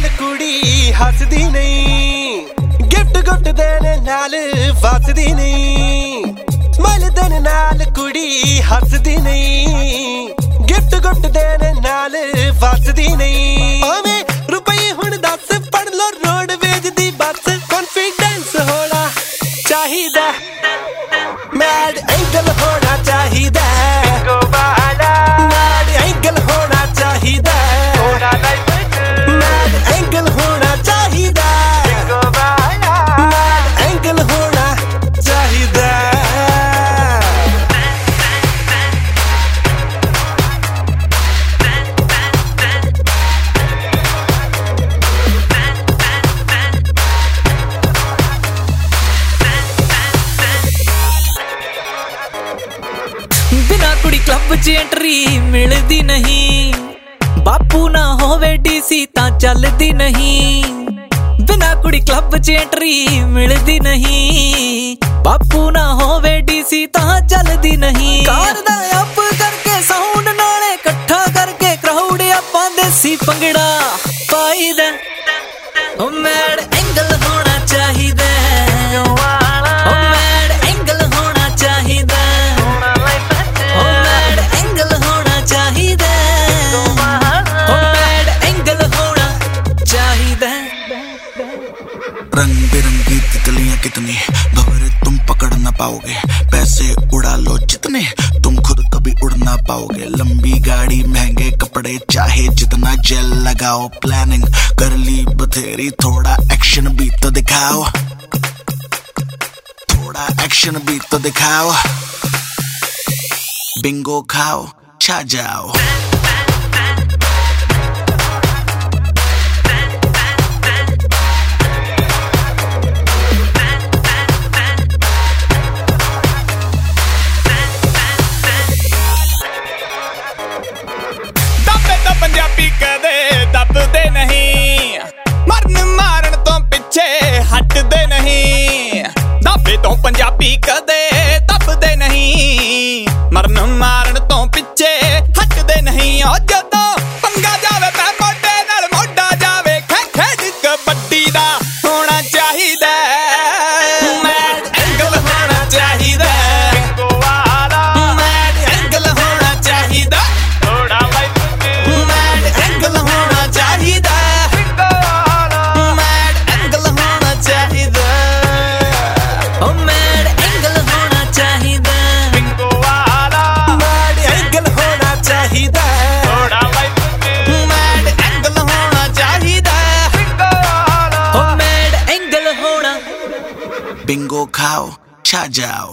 ہسدی نہیں گٹ گن بسدی نہیں مل دن کڑی بنا کلبری ملتی نہیں باپو نہ ہو چلتی نہیں بنا کڑی کلب چنٹری ملتی نہیں باپو نہ ہو چلتی نہیں رنگ برنگی تتلیاں کتنی بھور تم پکڑ نہ پاؤ گے پیسے اڑا لو جتنے تم خود کبھی اڑ نہ پاؤ گے لمبی گاڑی مہنگے کپڑے چاہے جتنا جیل لگاؤ پلاننگ کر لی بتھیری تھوڑا ایکشن بھی تو دکھاؤ تھوڑا ایکشن بھی تو دکھاؤ بنگو کھاؤ چھا جاؤ کد دبتے نہیں مرن مارن تو پیچھے ہٹتے نہیں بنگو کھاؤ چھا جاؤ